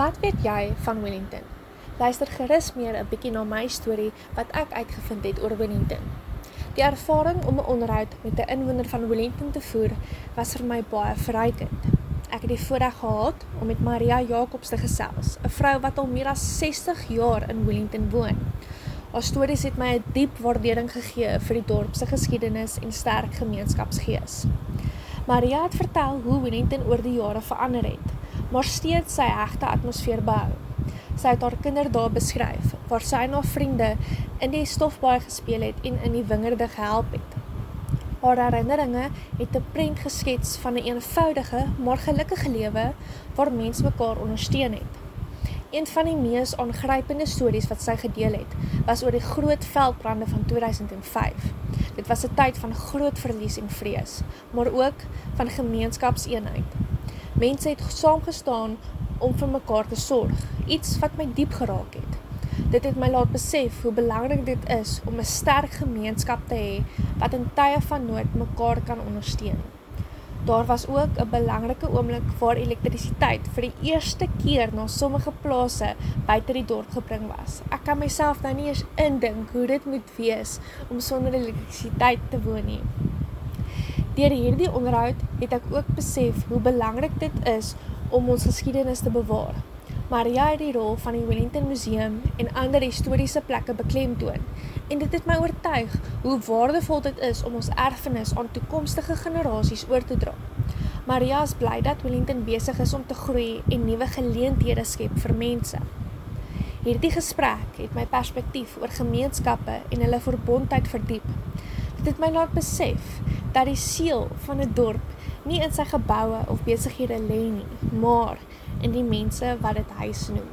Wat weet jy van Wellington? Luister gerus meer 'n bietjie na my storie wat ek uitgevind het oor Wellington. Die ervaring om 'n onderhoud met 'n inwoner van Wellington te voer was vir my baie verrykend. Ek het die voorreg gehad om met Maria Jacobs te gesels, 'n vrou wat al meer as 60 jaar in Wellington woon. Haar stories het my 'n diep waardering gegee vir die dorp se geskiedenis en sterk gemeenskapsgees. Maria het vertel hoe Wellington oor die jare verander het, maar steeds sy hegte atmosfeer behou. Sy het haar kinderdae beskryf waar sy en haar vriende in die stofbaai gespeel het en in die wingerde gehelp het. Haar herinneringe het 'n prent geskets van 'n een eenvoudige maar gelukkige lewe waar mense mekaar ondersteun het. Een van die mees aangrypende stories wat sy gedeel het, was oor die groot veldbrande van 2005. Dit was 'n tyd van groot verlies en vrees, maar ook van gemeenskapseenheid. Mense het saamgestaan om vir mekaar te sorg, iets wat my diep geraak het. Dit het my laat besef hoe belangrik dit is om 'n sterk gemeenskap te hê wat in tye van nood mekaar kan ondersteun. Daar was ook 'n belangrike oomblik waar elektrisiteit vir die eerste keer na sommige plase buite die dorp gebring was. Ek kan myself nou nie eens indink hoe dit moet wees om sonder elektrisiteit te woon nie. Deur hierdie onderhoud het ek ook besef hoe belangrik dit is om ons geskiedenis te bewaar. Maria het die rol van die Wellington Museum en ander historiese plekke beklemtoon en dit het my oortuig hoe waardevol dit is om ons erfenis aan toekomstige generasies oor te dra. Maria is bly dat Wellington besig is om te groei en nuwe geleenthede skep vir mense. Hierdie gesprek het my perspektief oor gemeenskappe en hulle verbondheid verdiep. Dit het my laat besef dat die siel van 'n dorp nie in sy geboue of besighede lê nie, maar in die mense wat dit huis noem.